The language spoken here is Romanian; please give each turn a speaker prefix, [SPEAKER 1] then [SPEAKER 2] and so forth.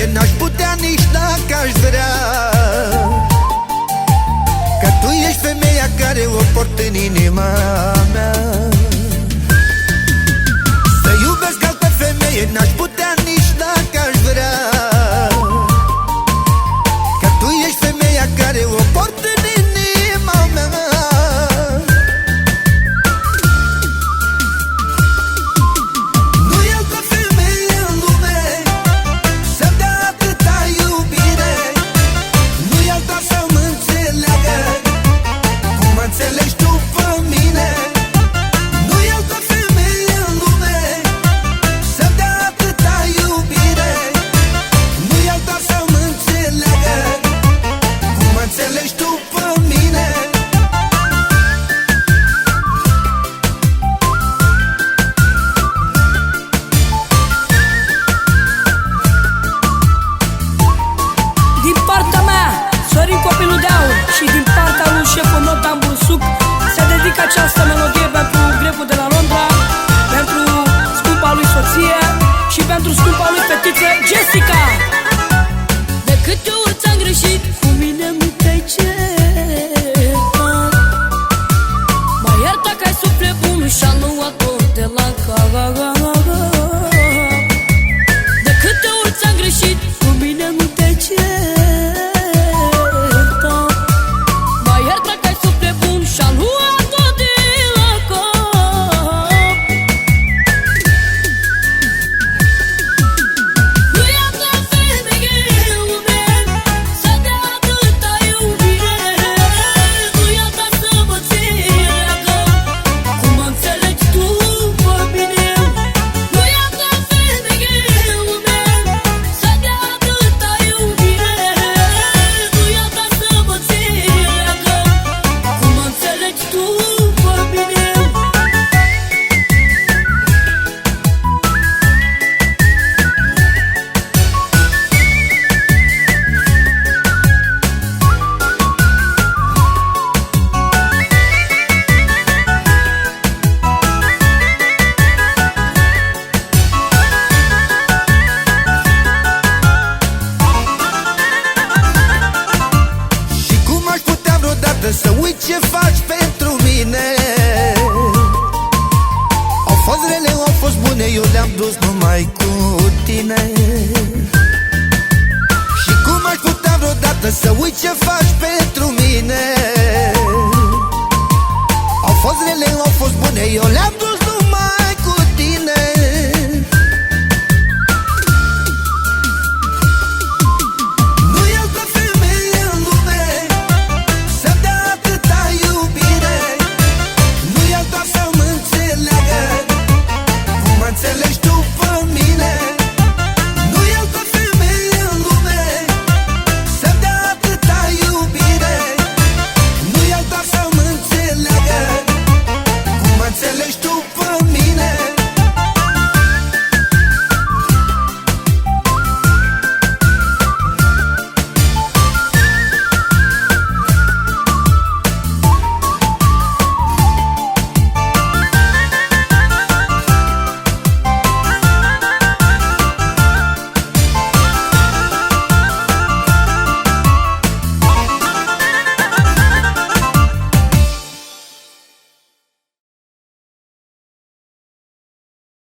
[SPEAKER 1] E n-aș putea nici dacă aș vrea. Că tu ești femeia care o port în
[SPEAKER 2] inimă. fetiță Jessica.
[SPEAKER 3] De câte ori ți-am greșit Cu mine nu te-ai certat. M-ai iertat că ai suflet bun Și-am luat-o de la cava de să
[SPEAKER 1] uit ce faci pentru mine. Au fost rele, au fost bune, eu le-am dus numai cu tine. Și cum aș putea vreodată să uit ce faci pentru înțelegi tu?